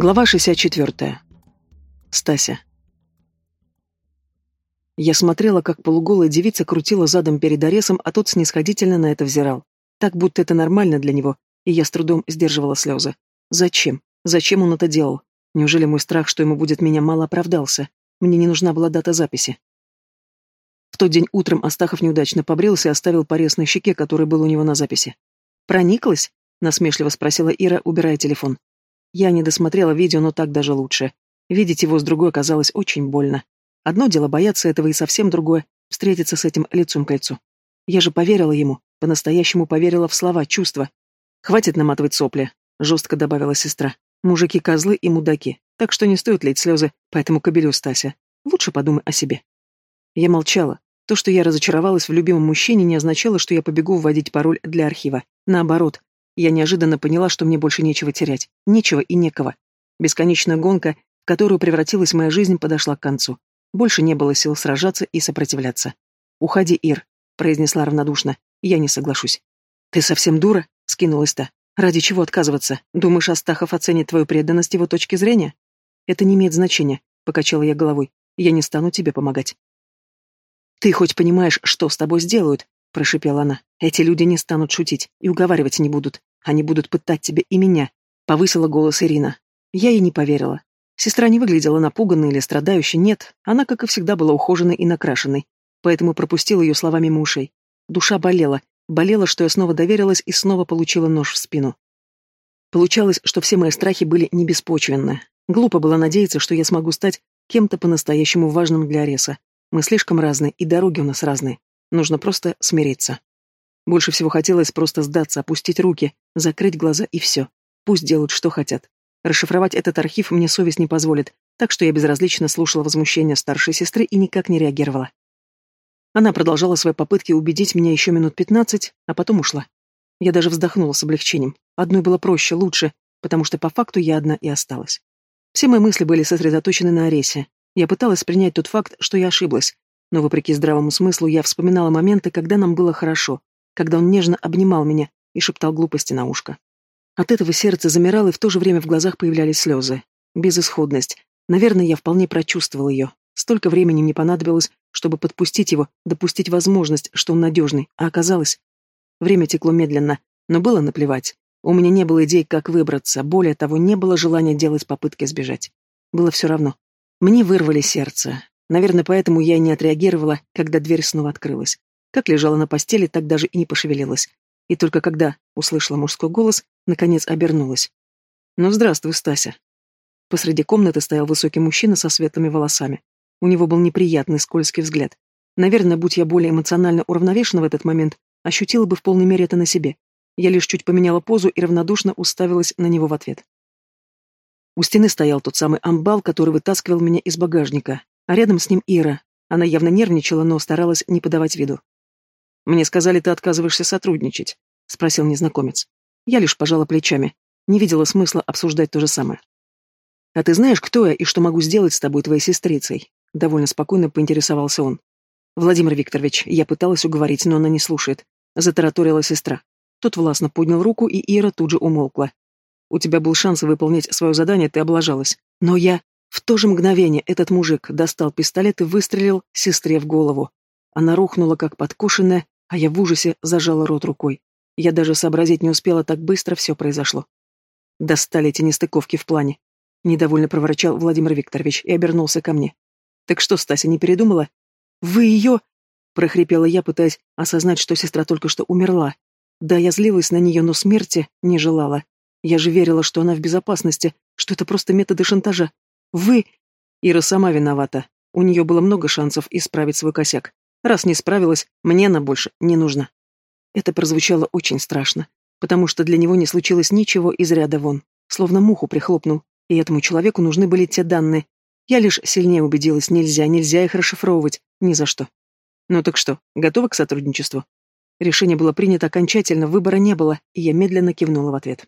Глава 64. Стася. Я смотрела, как полуголая девица крутила задом перед Аресом, а тот снисходительно на это взирал. Так, будто это нормально для него, и я с трудом сдерживала слезы. Зачем? Зачем он это делал? Неужели мой страх, что ему будет меня, мало оправдался? Мне не нужна была дата записи. В тот день утром Астахов неудачно побрился и оставил порез на щеке, который был у него на записи. «Прониклась?» — насмешливо спросила Ира, убирая телефон. Я не досмотрела видео, но так даже лучше. Видеть его с другой казалось очень больно. Одно дело бояться этого и совсем другое — встретиться с этим лицом к лицу. Я же поверила ему, по-настоящему поверила в слова, чувства. «Хватит наматывать сопли», — жестко добавила сестра. «Мужики козлы и мудаки, так что не стоит лить слезы по этому кобелю, Стася. Лучше подумай о себе». Я молчала. То, что я разочаровалась в любимом мужчине, не означало, что я побегу вводить пароль для архива. Наоборот, я неожиданно поняла, что мне больше нечего терять. Нечего и некого. Бесконечная гонка, в которую превратилась моя жизнь, подошла к концу. Больше не было сил сражаться и сопротивляться. «Уходи, Ир», — произнесла равнодушно. «Я не соглашусь». «Ты совсем дура?» — скинулась та. «Ради чего отказываться? Думаешь, Астахов оценит твою преданность его точки зрения?» «Это не имеет значения», — покачала я головой. «Я не стану тебе помогать». «Ты хоть понимаешь, что с тобой сделают?» — прошипела она. «Эти люди не станут шутить и уговаривать не будут. Они будут пытать тебя и меня», — повысила голос Ирина. Я ей не поверила. Сестра не выглядела напуганной или страдающей, нет, она, как и всегда, была ухоженной и накрашенной, поэтому пропустила ее словами мимо. Душа болела, болела, что я снова доверилась и снова получила нож в спину. Получалось, что все мои страхи были не беспочвенны. Глупо было надеяться, что я смогу стать кем-то по-настоящему важным для Ареса. Мы слишком разные, и дороги у нас разные. Нужно просто смириться. Больше всего хотелось просто сдаться, опустить руки, закрыть глаза и все. Пусть делают, что хотят. Расшифровать этот архив мне совесть не позволит, так что я безразлично слушала возмущение старшей сестры и никак не реагировала. Она продолжала свои попытки убедить меня еще минут пятнадцать, а потом ушла. Я даже вздохнула с облегчением. Одной было проще, лучше, потому что по факту я одна и осталась. Все мои мысли были сосредоточены на Аресе. Я пыталась принять тот факт, что я ошиблась, но, вопреки здравому смыслу, я вспоминала моменты, когда нам было хорошо, когда он нежно обнимал меня и шептал глупости на ушко. От этого сердце замирало, и в то же время в глазах появлялись слезы. Безысходность. Наверное, я вполне прочувствовал ее. Столько времени мне понадобилось, чтобы подпустить его, допустить возможность, что он надежный, а оказалось... Время текло медленно, но было наплевать. У меня не было идей, как выбраться, более того, не было желания делать попытки сбежать. Было все равно. Мне вырвали сердце. Наверное, поэтому я и не отреагировала, когда дверь снова открылась. Как лежала на постели, так даже и не пошевелилась. И только когда услышала мужской голос, наконец обернулась. «Ну, здравствуй, Стася». Посреди комнаты стоял высокий мужчина со светлыми волосами. У него был неприятный скользкий взгляд. Наверное, будь я более эмоционально уравновешена в этот момент, ощутила бы в полной мере это на себе. Я лишь чуть поменяла позу и равнодушно уставилась на него в ответ. У стены стоял тот самый амбал, который вытаскивал меня из багажника, а рядом с ним Ира. Она явно нервничала, но старалась не подавать виду. «Мне сказали, ты отказываешься сотрудничать», — спросил незнакомец. Я лишь пожала плечами. Не видела смысла обсуждать то же самое. «А ты знаешь, кто я и что могу сделать с тобой, твоей сестрицей?» Довольно спокойно поинтересовался он. «Владимир Викторович, я пыталась уговорить, но она не слушает», — затараторила сестра. Тот властно поднял руку, и Ира тут же умолкла. «У тебя был шанс выполнить свое задание, ты облажалась. Но я...» В то же мгновение этот мужик достал пистолет и выстрелил сестре в голову. Она рухнула, как подкушенная, а я в ужасе зажала рот рукой. Я даже сообразить не успела, так быстро все произошло. Достали эти нестыковки в плане. Недовольно проворчал Владимир Викторович и обернулся ко мне. «Так что, Стася, не передумала?» «Вы ее...» — прохрипела я, пытаясь осознать, что сестра только что умерла. Да, я злилась на нее, но смерти не желала. Я же верила, что она в безопасности, что это просто методы шантажа. Вы... Ира сама виновата. У нее было много шансов исправить свой косяк. Раз не справилась, мне она больше не нужна. Это прозвучало очень страшно, потому что для него не случилось ничего из ряда вон. Словно муху прихлопнул, и этому человеку нужны были те данные. Я лишь сильнее убедилась, нельзя, нельзя их расшифровывать, ни за что. Ну так что, готова к сотрудничеству? Решение было принято окончательно, выбора не было, и я медленно кивнула в ответ.